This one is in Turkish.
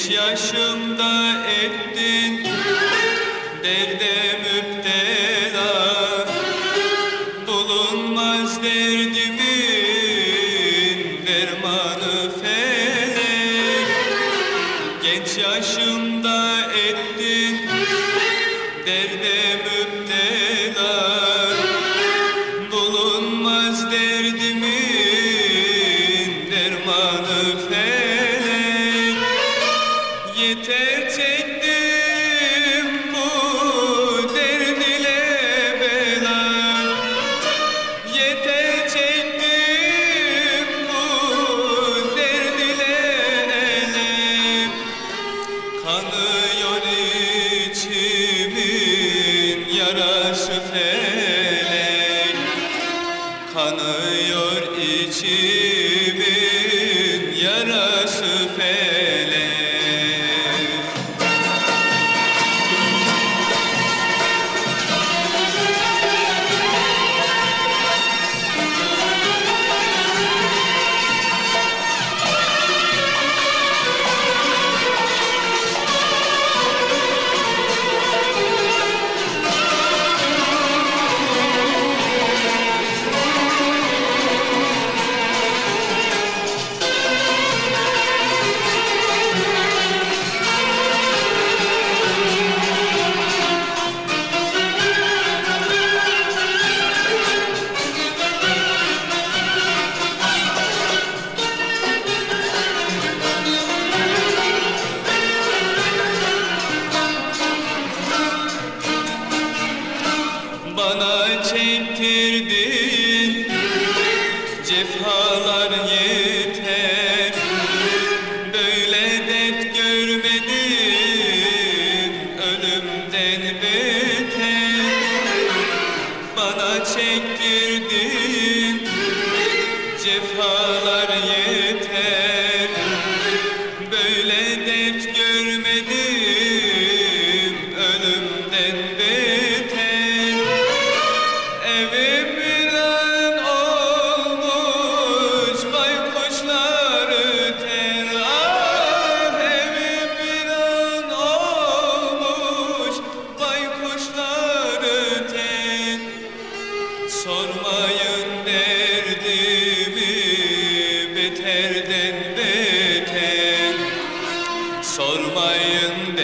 Genç yaşımda ettin derde müptela. Bulunmaz derdimin dermanı felek Genç yaşımda ettin derde she Bana çektirdin cefalar yeter. Böyle dert görmedim. Ölümden beter. Bana çektirdin cefalar Sormayın